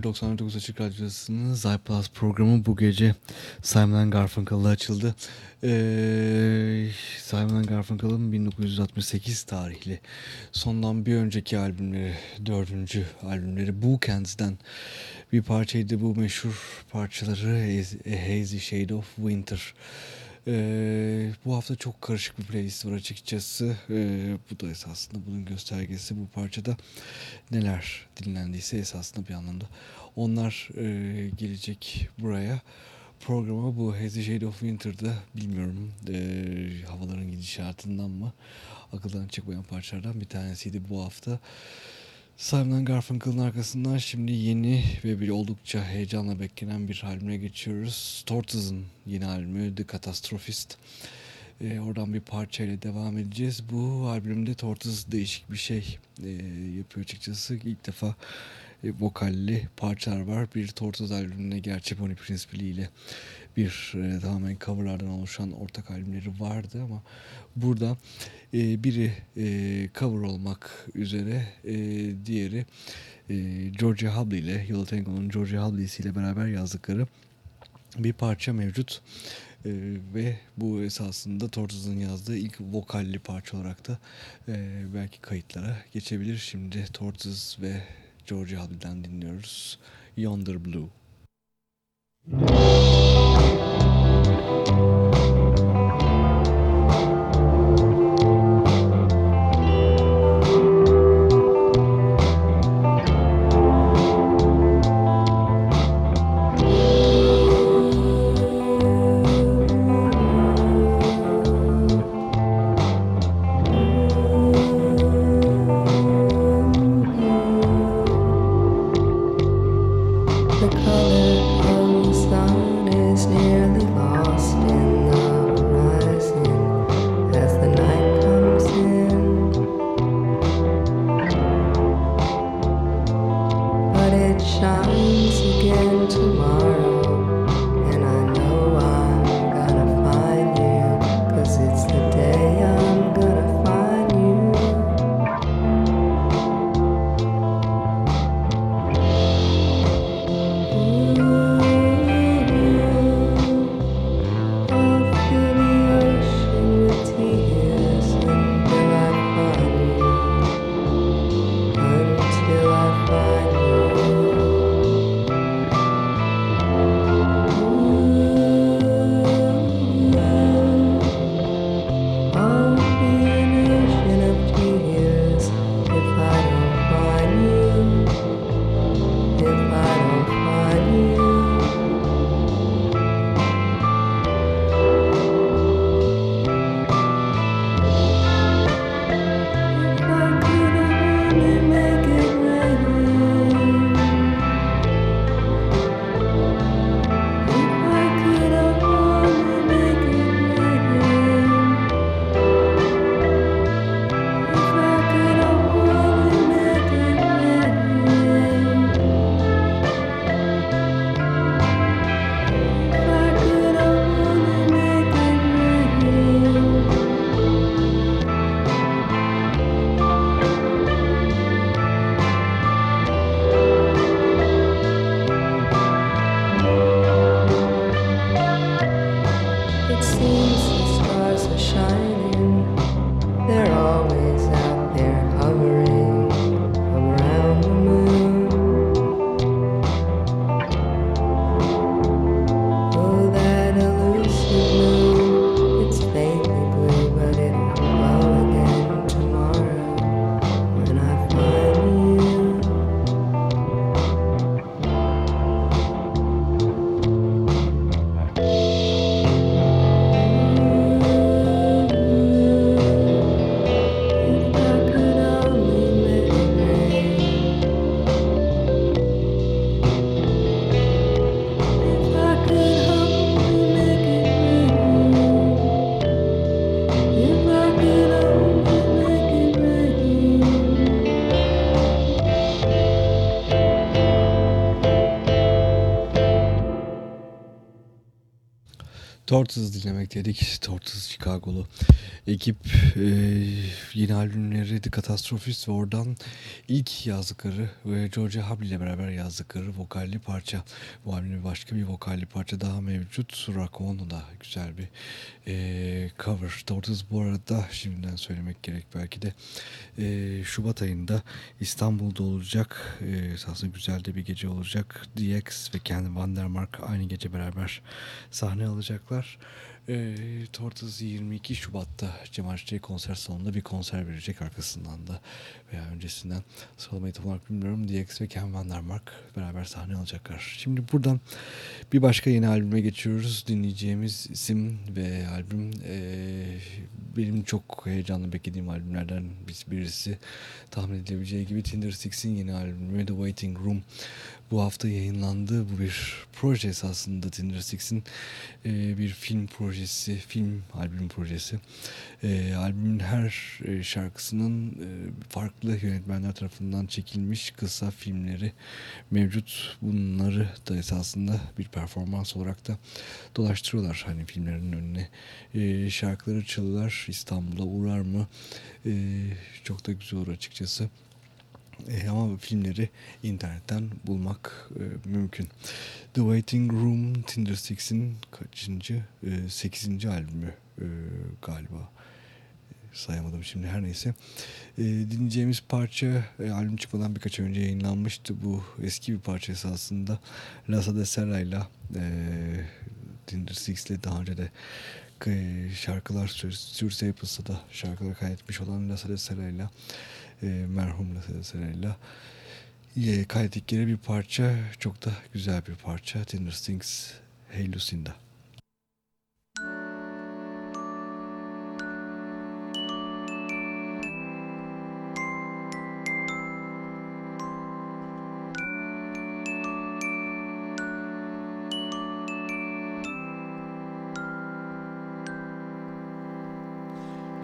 Geceler 99 Açık Radyosu'nun Zayplus programı bu gece Simon Garfunkel'la açıldı. Ee, Simon Garfunkel'ın 1968 tarihli sondan bir önceki albümleri, dördüncü albümleri Bookend'den bir parçaydı bu meşhur parçaları A Hazy Shade of Winter. Ee, bu hafta çok karışık bir playlist var açıkçası. Ee, bu da esasında bunun göstergesi. Bu parçada neler dinlendiyse esasında bir anlamda. Onlar e, gelecek buraya. Programa bu Hazy Shade of Winter'da bilmiyorum e, havaların gidişatından mı akıldan çıkmayan parçalardan bir tanesiydi bu hafta. Simon Garfunkel'ın arkasından şimdi yeni ve bir oldukça heyecanla beklenen bir albüme geçiyoruz. Tortoise'ın yeni albümü The Catastrophist. Ee, oradan bir parçayla devam edeceğiz. Bu albümde Tortoise değişik bir şey e, yapıyor açıkçası. İlk defa e, vokalli parçalar var. Bir Tortoise albümüne gerçi Bonnie Prince ile bir e, tamamen coverlardan oluşan ortak albümleri vardı ama burada e, biri e, cover olmak üzere e, diğeri e, Georgia Hubley ile Yellow Tango'nun Georgia Hubley'si ile beraber yazdıkları bir parça mevcut. Ee, ve bu esasında Tortoise'ın yazdığı ilk vokalli parça olarak da e, belki kayıtlara geçebilir. Şimdi Tortoise ve Georgia Hubley'den dinliyoruz. Yonder Blue. Tortoise dinlemekteydik. Tortoise Chicago'lu ekip e, yeni albümleri The Catastrophist ve oradan ilk yazdıkları ve Georgia Hubley ile beraber yazdıkları vokalli parça. Bu albümde başka bir vokalli parça daha mevcut. Rakono da güzel bir e, cover. Tortoise bu arada şimdiden söylemek gerek belki de e, Şubat ayında İstanbul'da olacak. E, aslında güzel de bir gece olacak. DX ve Ken Vandermark aynı gece beraber sahne alacaklar. E, Tortoise 22 Şubat'ta Cemal Çiçek konser salonunda bir konser verecek arkasından da veya öncesinden sıralamayı tam olarak bilmiyorum. DX ve Ken Vandermark beraber sahne alacaklar. Şimdi buradan bir başka yeni albüme geçiyoruz. Dinleyeceğimiz isim ve albüm e, benim çok heyecanlı beklediğim albümlerden birisi. Tahmin edilebileceği gibi Tinder Six'in yeni albümü The Waiting Room bu hafta yayınlandı. Bu bir proje esasında Tinder Six'in e, bir film projesi, film albüm projesi. E, albümün her e, şarkısının e, farklı yönetmenler tarafından çekilmiş kısa filmleri mevcut. Bunları da esasında bir performans olarak da dolaştırıyorlar. Hani filmlerin önüne e, şarkıları çalıyorlar. İstanbul'a uğrar mı? E, çok da güzel olur açıkçası. E, ama filmleri internetten bulmak e, mümkün. The Waiting Room Tinder Six'in kaçıncı? E, 8. albümü e, galiba. Sayamadım şimdi her neyse. E, dinleyeceğimiz parça e, albüm çıkmadan birkaç önce yayınlanmıştı. Bu eski bir parça esasında. Lasa de Serra ile Tinder Six ile daha önce de e, şarkılar Stuart Staples'ta da şarkılar kaydetmiş olan Lasa de Serra ile e, merhum Serella e, kaydettikleri bir parça. Çok da güzel bir parça. Tinder Stings Hey Lucinda.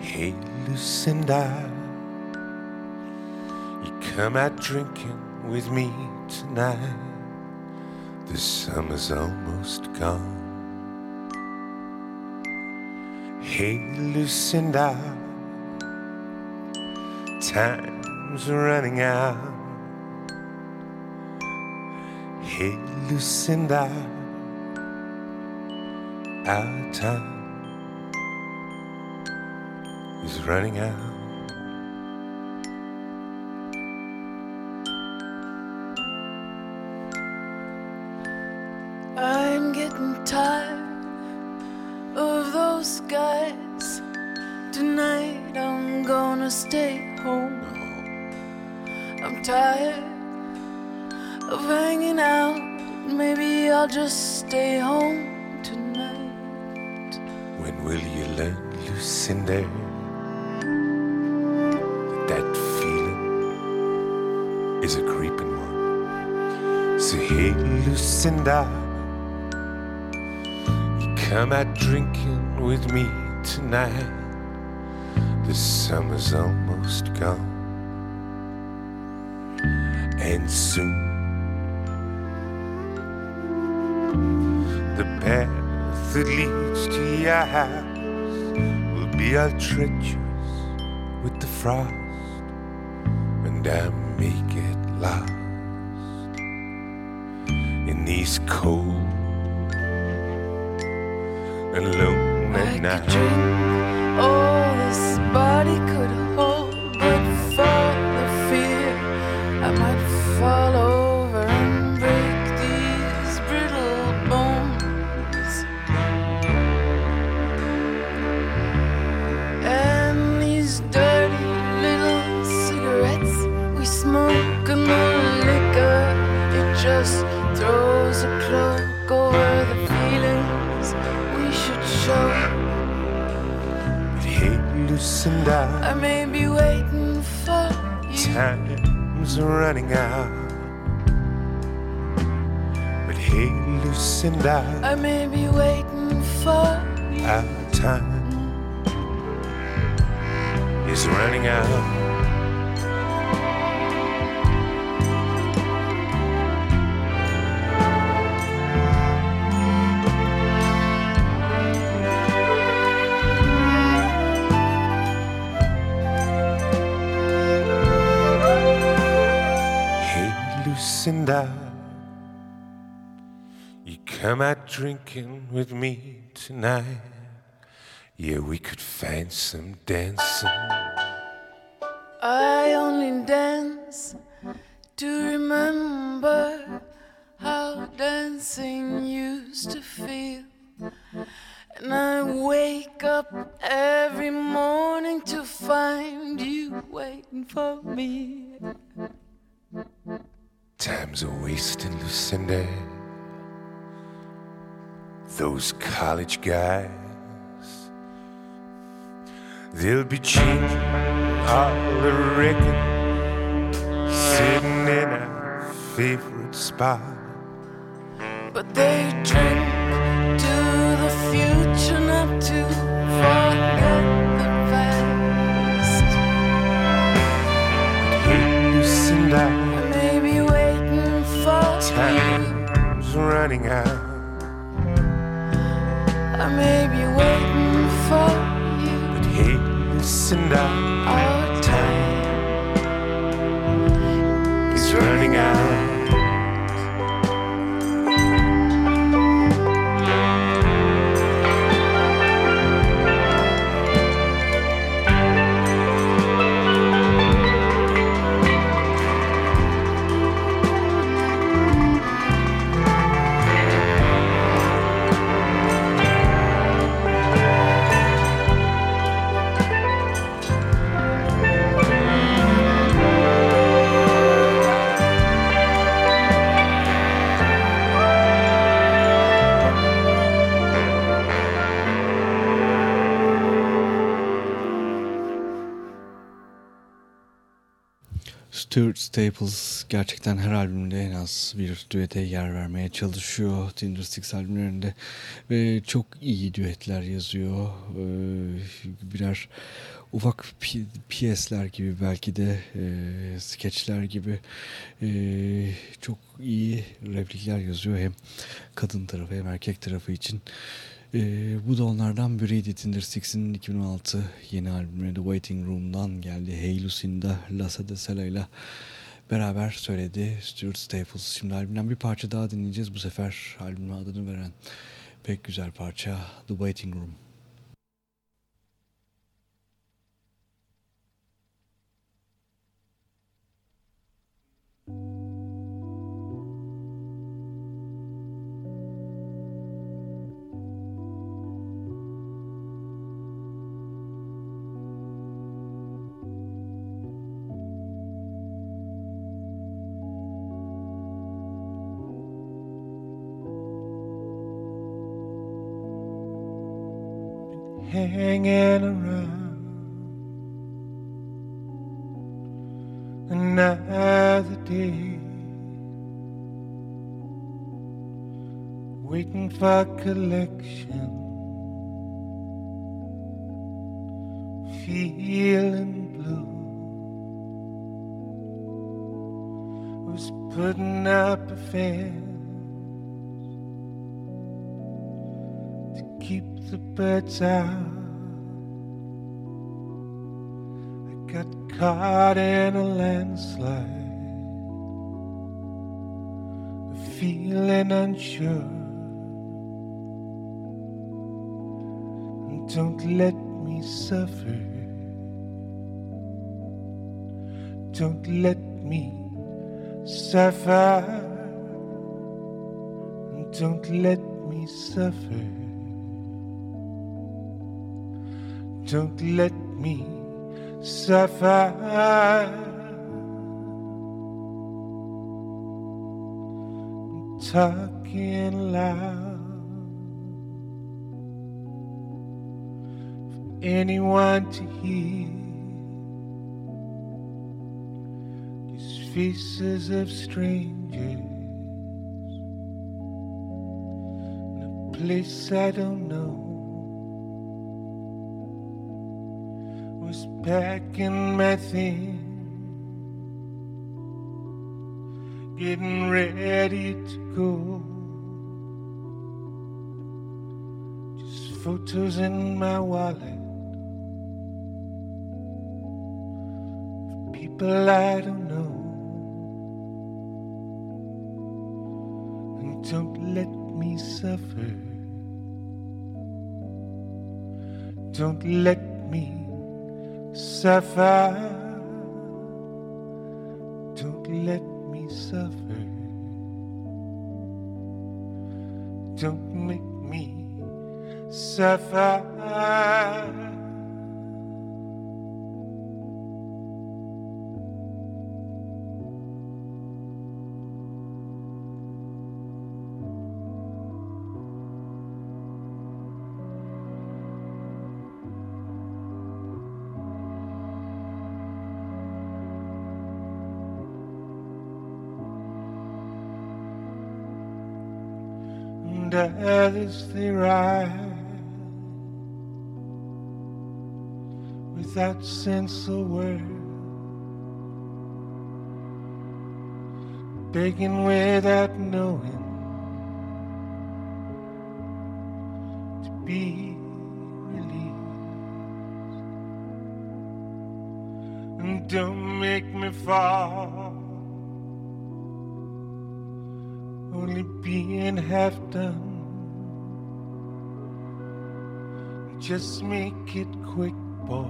Hey Lucinda Come out drinking with me tonight. The summer's almost gone. Hey, Lucinda, time's running out. Hey, Lucinda, our time is running out. Will be all treacherous with the frost, and I make it last in these cold and lonely nights. All this body could Lucinda, I may be waiting for you. time's running out. But hey, Lucinda, I may be waiting for you. our time is running out. Lucinda. You come out drinking with me tonight. Yeah, we could find some dancing. I only dance to remember how dancing used to feel. And I wake up every morning to find you waiting for me. Time's a wasting, Lucinda. Those college guys, they'll be the record, sitting in our favorite spot. Staples gerçekten her albümde en az bir düete yer vermeye çalışıyor Tinder Six albümlerinde ve çok iyi düetler yazıyor. Ee, birer ufak pi- piyesler gibi belki de e, skeçler gibi e, çok iyi replikler yazıyor hem kadın tarafı hem erkek tarafı için. Ee, bu da onlardan biriydi Tinder Six'in 2016 yeni albümü The Waiting Room'dan geldi. Hey Lucinda Lasa de Sela ile beraber söyledi Stuart Staples. Şimdi albümden bir parça daha dinleyeceğiz. Bu sefer albümün adını veren pek güzel parça The Waiting Room. Hanging around another day, waiting for collection, feeling blue. Was putting up a fence to keep the birds out. Caught in a landslide, feeling unsure. Don't let me suffer. Don't let me suffer. Don't let me suffer. Don't let me suffer. Talking loud for anyone to hear. These faces of strangers in a place I don't know. Packing my things, getting ready to go. Just photos in my wallet of people I don't know. And Don't let me suffer. Don't let me suffer. Don't let me suffer. Don't make me suffer. As they ride without sense of word, begging without knowing to be released. And don't make me fall only being half done. Just make it quick, boy.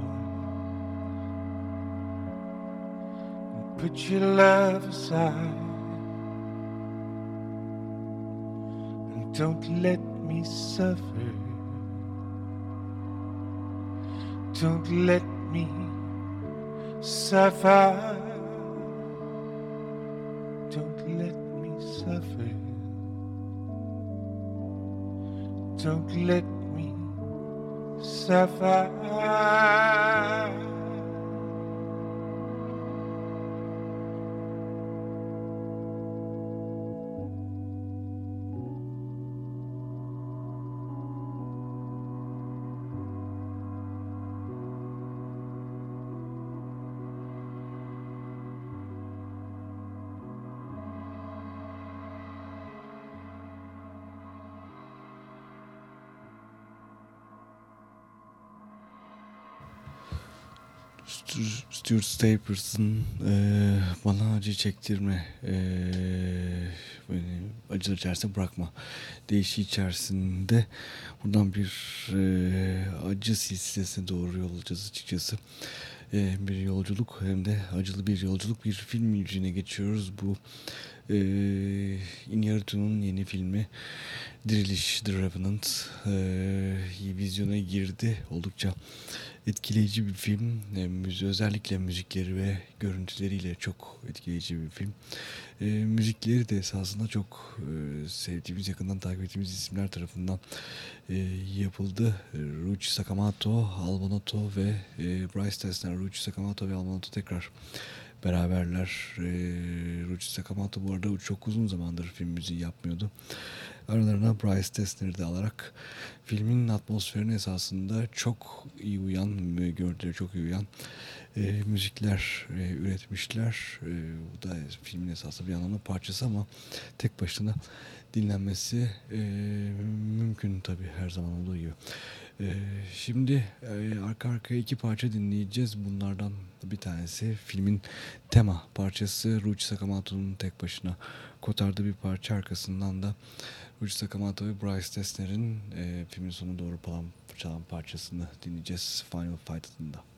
And put your love aside. And don't let me suffer. Don't let me suffer. Don't let me suffer. Don't let sapphire. Stuart Stapleton eee, bana acı çektirme eee, beni acılar içerisinde bırakma deyişi içerisinde buradan bir eee, acı silsilesine doğru yol alacağız açıkçası Bir yolculuk hem de acılı bir yolculuk bir film yüzüne geçiyoruz bu eee Iñárritu'nun yeni filmi Diriliş The Revenant eee, vizyona girdi oldukça etkileyici bir film. E, özellikle müzikleri ve görüntüleriyle çok etkileyici bir film. E, müzikleri de esasında çok e, sevdiğimiz, yakından takip ettiğimiz isimler tarafından e, yapıldı. E, Ruchi Sakamoto, Albonato ve e, Bryce Dessner. Ruchi Sakamoto ve Albonato tekrar beraberler. E, Ruchi Sakamoto bu arada çok uzun zamandır film müziği yapmıyordu. Aralarına Bryce Dessner'i de alarak filmin atmosferine esasında çok iyi uyan, e, görüntüleri çok iyi uyan e, müzikler e, üretmişler. E, bu da filmin esasında bir anlamda parçası ama tek başına dinlenmesi e, mümkün tabii her zaman olduğu gibi. E, şimdi e, arka arkaya iki parça dinleyeceğiz. Bunlardan bir tanesi filmin tema parçası Ruchi Sakamoto'nun tek başına kotardığı bir parça arkasından da Ruchi Sakamoto ve Bryce Dessner'in e, filmin sonuna doğru çalan parçasını dinleyeceğiz Final Fight adında.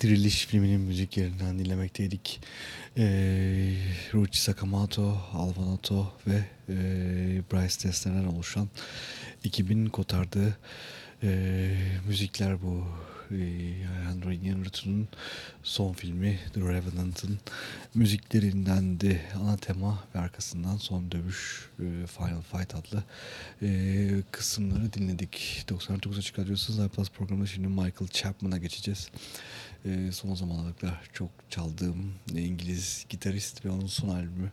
Diriliş filminin müziklerinden dinlemekteydik. Ee, Ruchi Sakamoto, Alvanato ve e, Bryce Dessner'den oluşan 2000 kotardığı e, müzikler bu. E, Alejandro Iñárritu'nun son filmi The Revenant'ın müziklerindendi. Ana tema ve arkasından son dövüş e, Final Fight adlı e, kısımları dinledik. 99 Açık Radyosu Zay Plus programında şimdi Michael Chapman'a geçeceğiz. E, son zamanlarda çok çaldığım İngiliz gitarist ve onun son albümü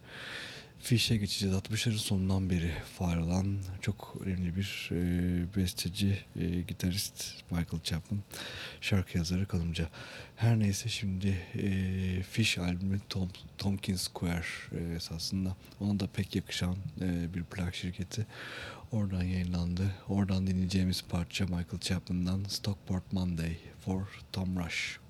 Fish'e geçeceğiz. 60'ların sonundan beri var olan çok önemli bir e, besteci, e, gitarist Michael Chapman, şarkı yazarı kalımca. Her neyse şimdi e, Fish albümü Tom, Tompkins Square e, esasında ona da pek yakışan e, bir plak şirketi. Oradan yayınlandı. Oradan dinleyeceğimiz parça Michael Chapman'dan Stockport Monday for Tom Rush.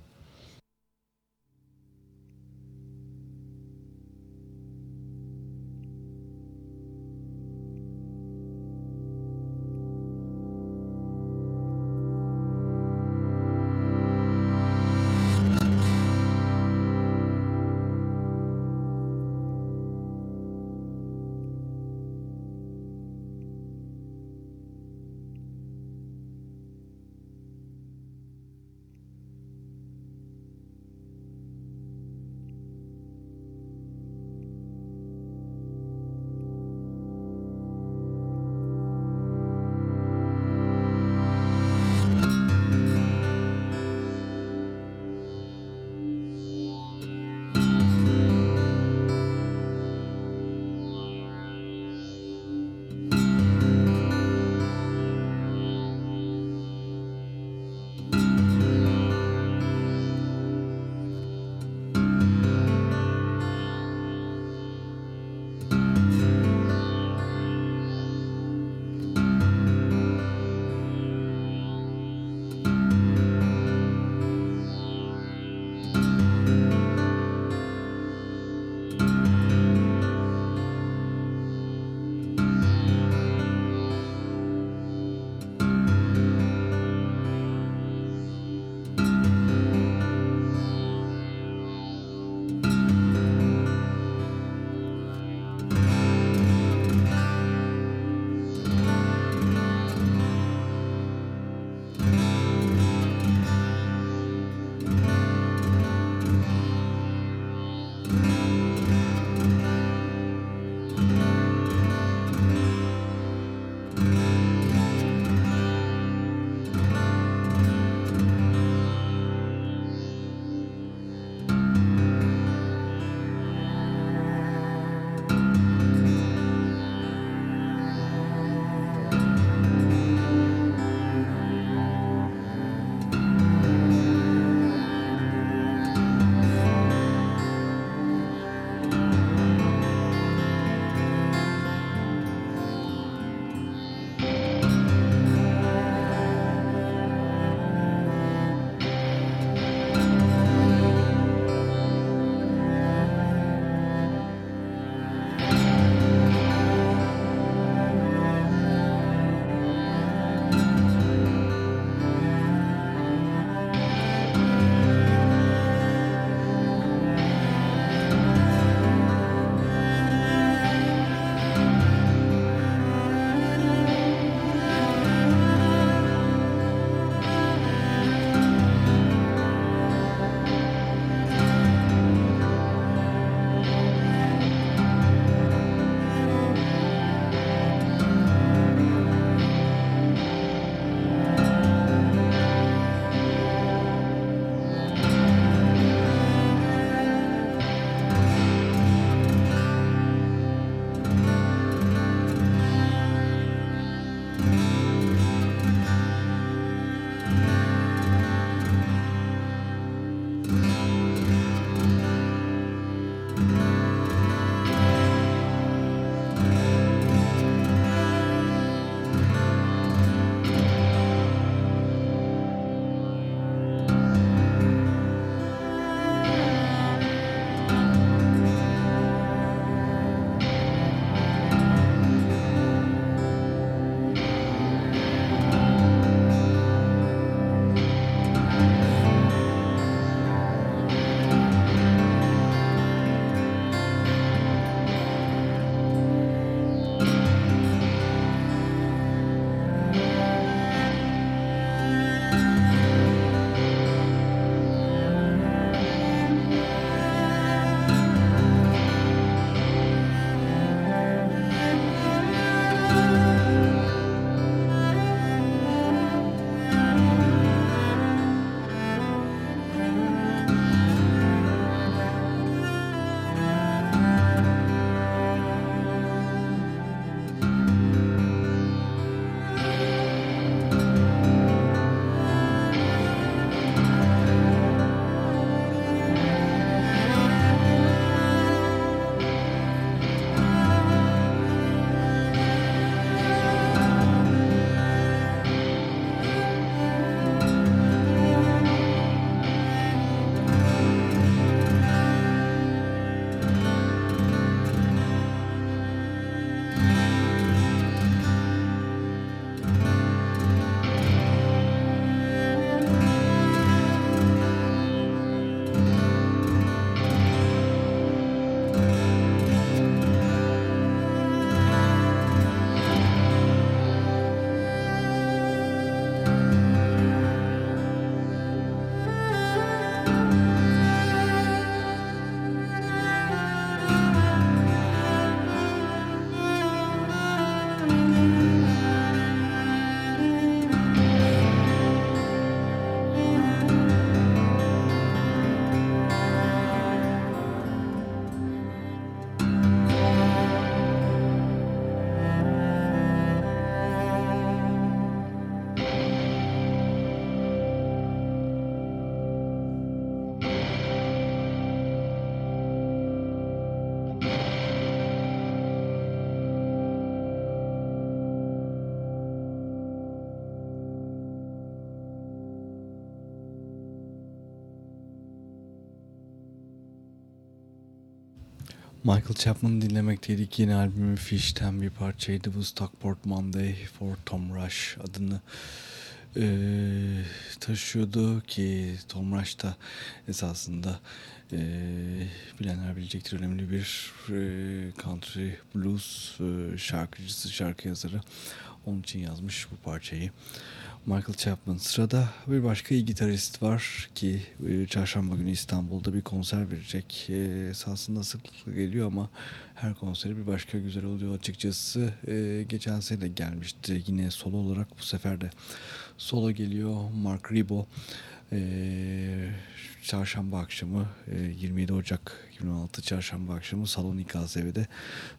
Michael Chapman dinlemekteydik. Yeni albümü Fish'ten bir parçaydı. Bu Stockport Monday for Tom Rush adını e, taşıyordu ki Tom Rush da esasında e, bilenler bilecektir önemli bir e, country blues e, şarkıcısı, şarkı yazarı. Onun için yazmış bu parçayı. Michael Chapman. Sırada bir başka iyi gitarist var ki e, çarşamba günü İstanbul'da bir konser verecek. E, esasında sık geliyor ama her konseri bir başka güzel oluyor açıkçası. E, geçen sene gelmişti yine solo olarak bu sefer de solo geliyor. Mark Ribot e, çarşamba akşamı e, 27 Ocak 2016 çarşamba akşamı Salonika ASV'de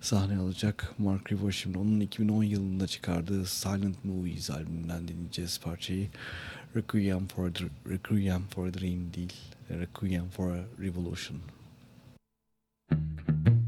sahne alacak. Mark Ribot şimdi onun 2010 yılında çıkardığı Silent Movies albümünden dinleyeceğiz parçayı. Requiem for Requiem for a Dream değil. Requiem for a Revolution. Mark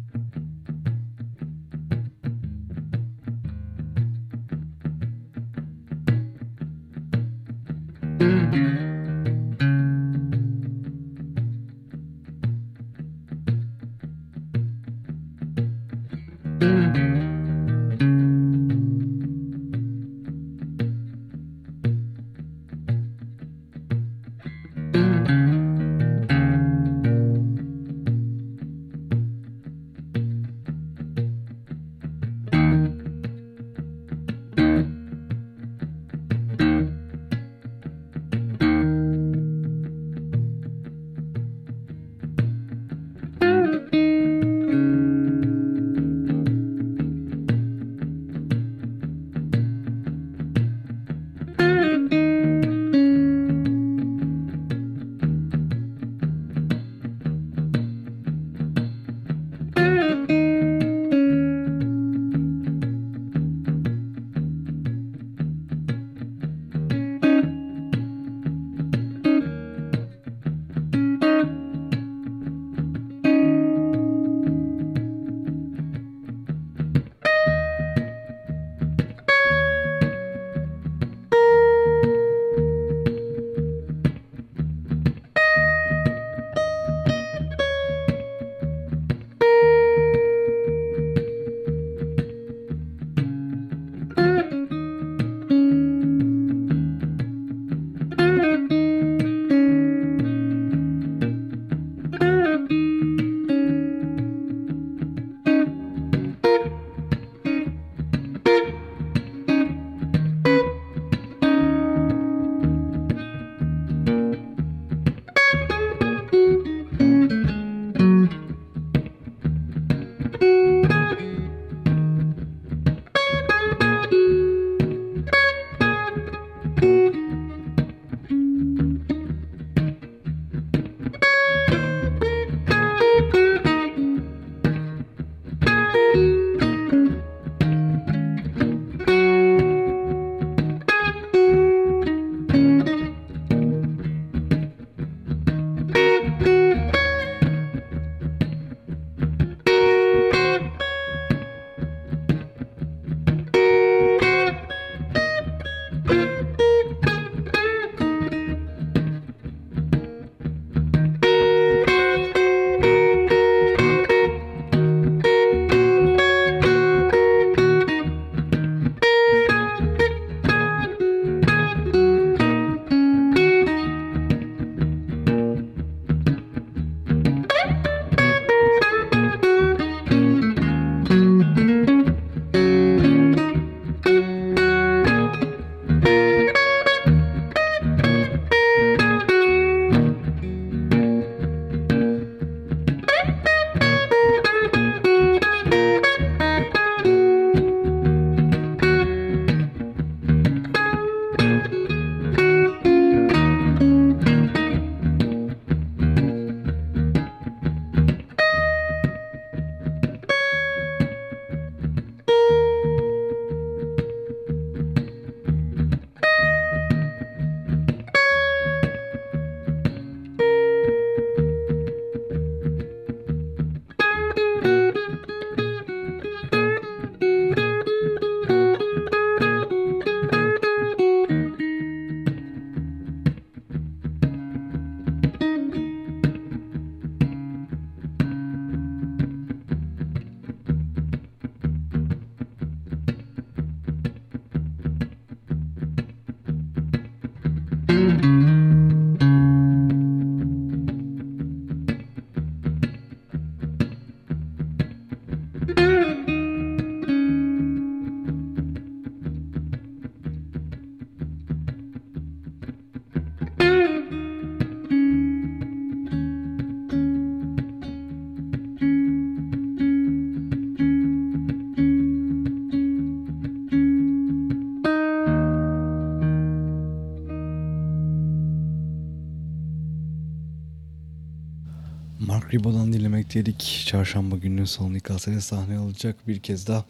Ribot'dan dinlemekteydik. Çarşamba günü Sonic Kasse'de sahne alacak. Bir kez daha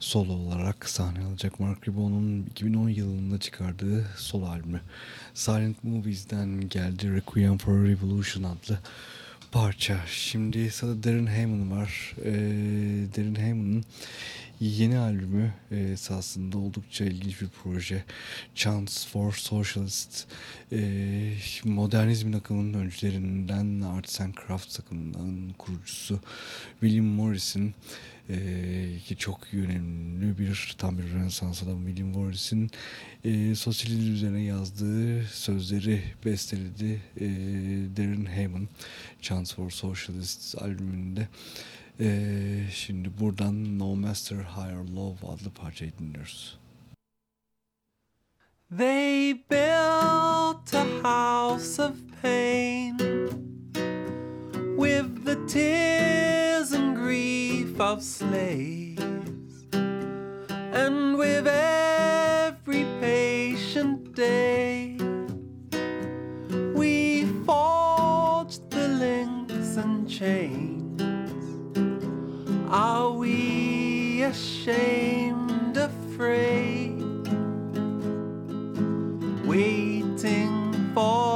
solo olarak sahne alacak. Mark Ribot'un 2010 yılında çıkardığı solo albümü. Silent Movies'den geldi Requiem for a Revolution adlı parça. Şimdi sırada Darren Hayman var. Ee, Darren Hayman'ın yeni albümü e, esasında oldukça ilginç bir proje. Chance for Socialist. E, modernizmin akımının öncülerinden Arts and Crafts akımından kurucusu William Morris'in e, ki çok önemli bir tam bir Rönesans adamı William Morris'in e, sosyalizm üzerine yazdığı sözleri besteledi e, Darren Hayman Chance for Socialist albümünde. Ee, şimdi buradan No Master Higher Love adlı parçayı dinliyoruz. They built a house of pain with the tears and grief of slaves, and with every patient day we forged the links and chains. Are we ashamed, afraid, waiting for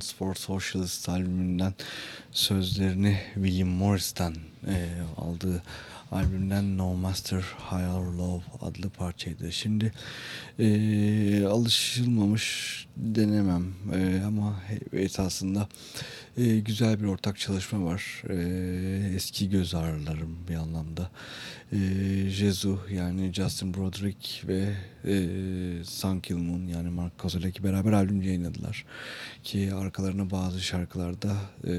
Chance for Socialist albümünden sözlerini William Morris'ten e, aldığı albümden No Master Higher Love adlı parçaydı. Şimdi e, alışılmamış denemem e, ama esasında e, güzel bir ortak çalışma var. E, eski göz ağrılarım bir anlamda. E, Jezu yani Justin Broderick ve e, Sun Kill Moon yani Mark Kozolek beraber albüm yayınladılar. Ki arkalarına bazı şarkılarda e,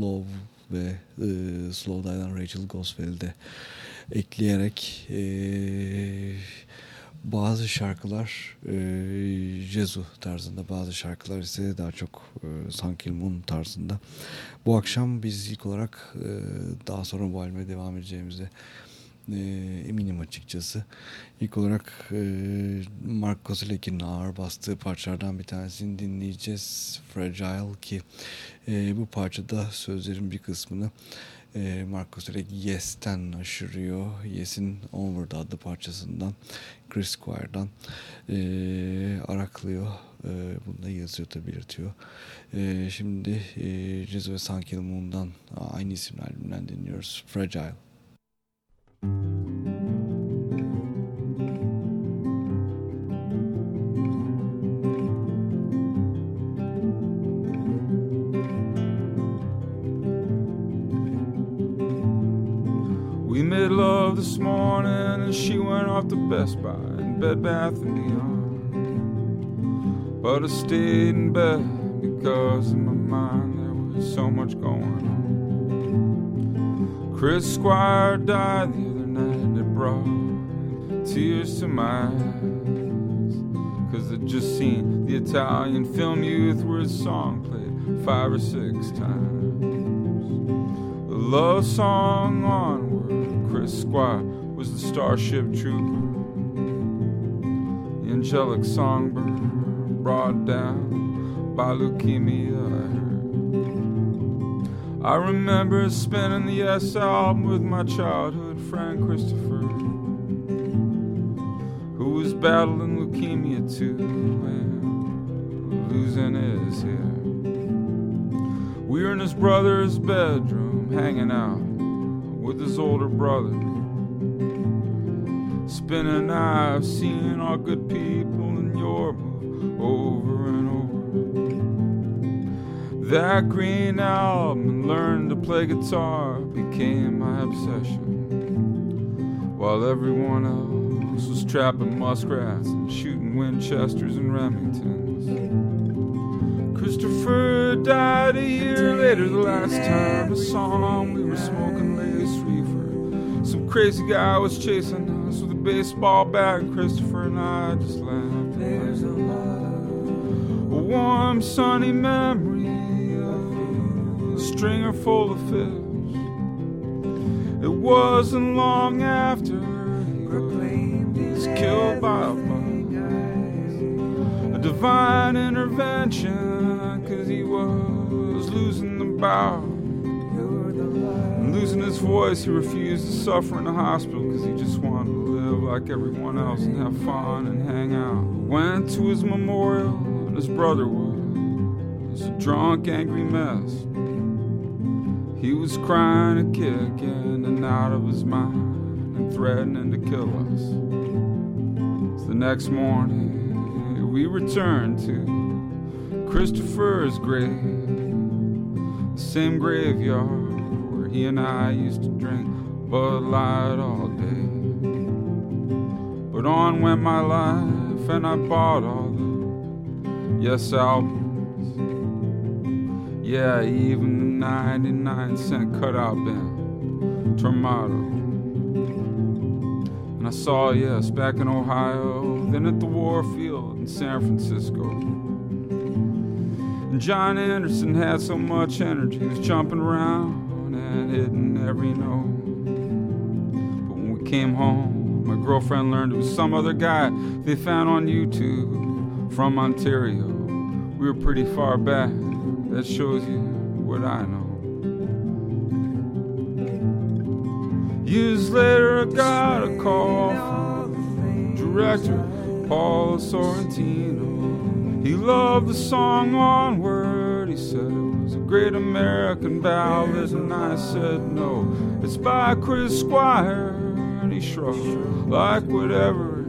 Love ve e, Slow Die'dan Rachel Goswell'i de ekleyerek e, bazı şarkılar e, Jezu tarzında bazı şarkılar ise daha çok e, Sun Kill Moon tarzında. Bu akşam biz ilk olarak e, daha sonra bu albüme devam edeceğimize e, eminim açıkçası. İlk olarak e, Mark Kozelek'in ağır bastığı parçalardan bir tanesini dinleyeceğiz. Fragile ki e, bu parçada sözlerin bir kısmını e, Mark Kozelek Yes'ten aşırıyor. Yes'in Onward adlı parçasından Chris Squire'dan e, araklıyor. E, bunu da yazıyor da belirtiyor. E, şimdi e, Jazz ve Sun Kill Moon'dan aynı isimli albümden dinliyoruz. Fragile. We made love this morning and she went off to Best Buy and Bed Bath and Beyond. But I stayed in bed because in my mind there was so much going on. Chris Squire died night. It brought tears to my eyes. Cause I'd just seen the Italian film Youth where his song played five or six times. A love song onward. Chris Squire was the starship trooper. The angelic songbird brought down by leukemia. I remember spinning the S album with my childhood friend Christopher, who was battling leukemia too losing his hair. We were in his brother's bedroom hanging out with his older brother. Spinning, I've seen all good That green album and learn to play guitar became my obsession. While everyone else was trapping muskrats and shooting Winchesters and Remingtons. Christopher died a year later the last time I saw him. We were smoking lace reefer. Some crazy guy was chasing us with a baseball bat. and Christopher and I just laughed. There's a warm, sunny memory of a stringer full of fish. It wasn't long after he was killed by a bug. A divine intervention cause he was losing the bow. And losing his voice, he refused to suffer in the hospital because he just wanted to live like everyone else and have fun and hang out. Went to his memorial, and his brother was a drunk, angry mess. He was crying and kicking and out of his mind and threatening to kill us. So the next morning, we returned to Christopher's grave, the same graveyard where he and I used to drink Bud Light all day. But on went my life, and I bought all the Yes albums. Yeah, even 99 cent cutout bin, Tormato. And I saw Yes back in Ohio, then at the Warfield in San Francisco. And John Anderson had so much energy, he was jumping around and hitting every note. But when we came home, my girlfriend learned it was some other guy they found on YouTube from Ontario. We were pretty far back. That shows you what I know. Years later, I got a call from director Paul Sorrentino. He loved the song Onward. He said it was a great American ballad, and I said no. It's by Chris Squire, and he shrugged like whatever.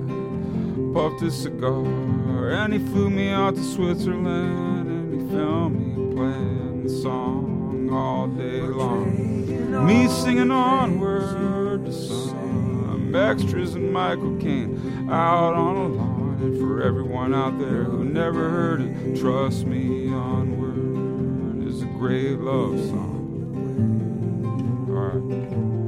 Puffed his cigar, and he flew me out to Switzerland, and he found me playing song all day long. Me singing onward to some extras and Michael Caine out on a lawn. And for everyone out there who never heard it, trust me, onward is a great love song. All right.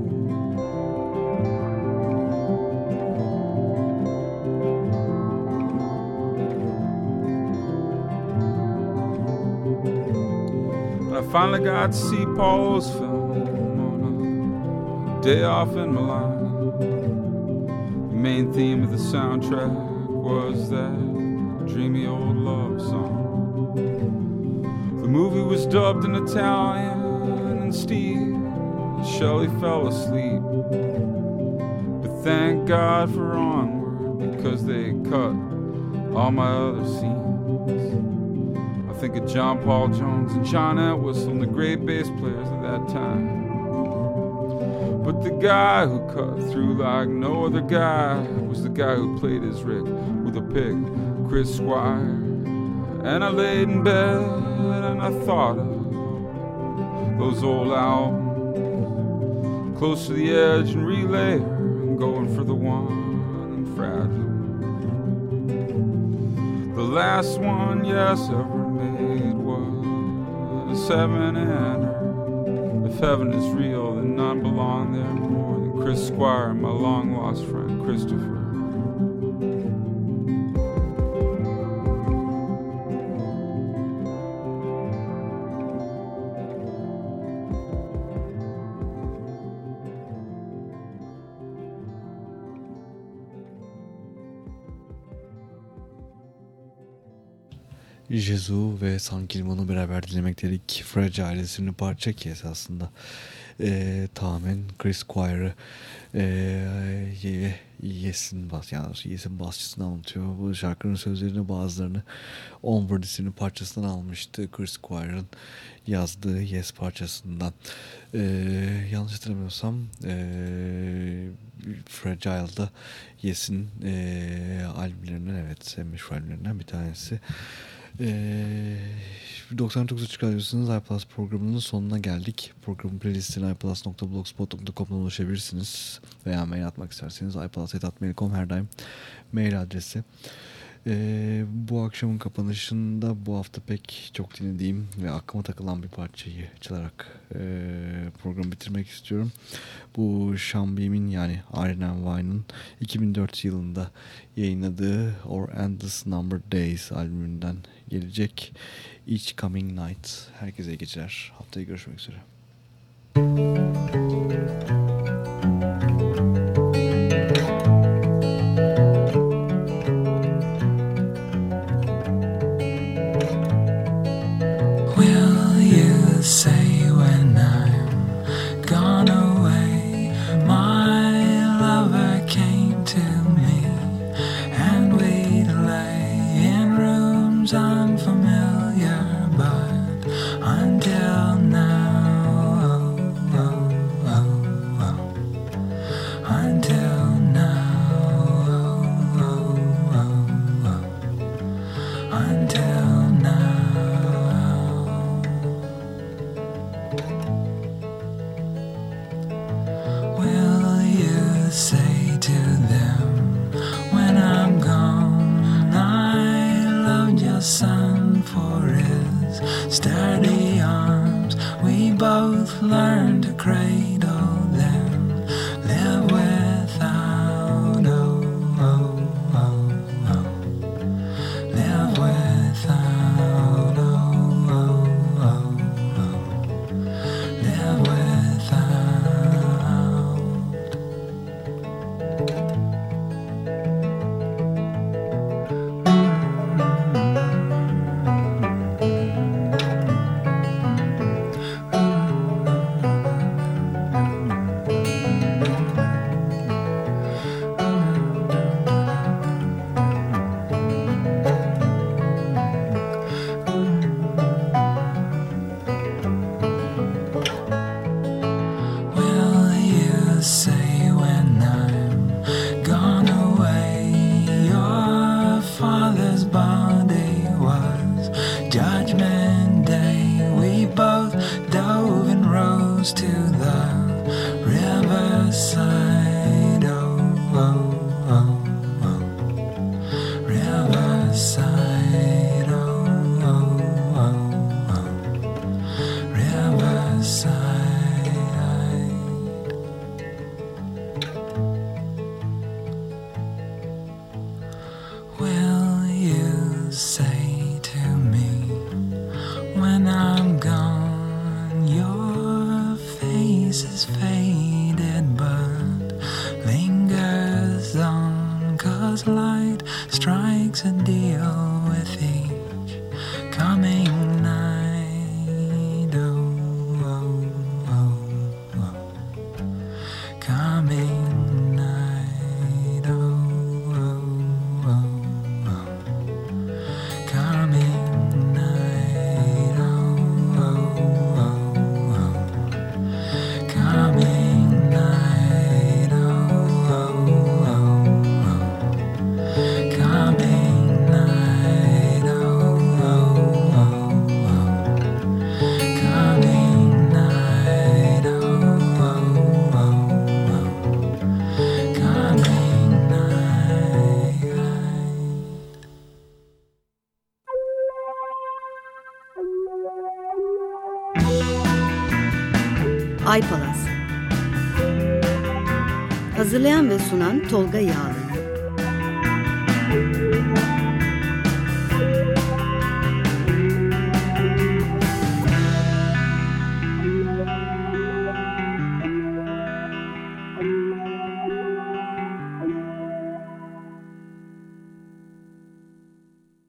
Finally got to see Paul's film on a day off in Milan. The main theme of the soundtrack was that dreamy old love song. The movie was dubbed in Italian, and Steve Shelley fell asleep. But thank God for Onward because they cut all my other scenes. Think of John Paul Jones and John Entwistle the great bass players of that time. But the guy who cut through like no other guy was the guy who played his Rick with a pig, Chris Squire. And I laid in bed and I thought of those old albums, close to the edge and relay going for the one and fragile. The last one, yes, ever heaven and. If heaven is real, then none belong there more than Chris Squire and my long lost friend Christopher. Jezu ve San Kilman'ı beraber dinlemek dedik. Fragile isimli parça ki esasında e, tamamen Chris Squire'ı e, Yes'in bas yani Yes'in basçısını anlatıyor. Bu şarkının sözlerini bazılarını Onward isimli parçasından almıştı. Chris Squire'ın yazdığı Yes parçasından. E, yanlış hatırlamıyorsam e, Fragile'da Yes'in e, albümlerinden evet meşhur albümlerinden bir tanesi. Ee, 99 Açık Radyosu'nun iPlus programının sonuna geldik. Programın playlistine iPlus.blogspot.com'dan ulaşabilirsiniz. Veya mail atmak isterseniz iPlus.mail.com her daim mail adresi. Ee, bu akşamın kapanışında bu hafta pek çok dinlediğim ve aklıma takılan bir parçayı çalarak e, programı bitirmek istiyorum. Bu Sean Beam'in yani Iron Wine'ın 2004 yılında yayınladığı Or Endless Number Days albümünden gelecek Each Coming Night. Herkese geceler. Haftaya görüşmek üzere. Will the riverside. Tolga Yağlı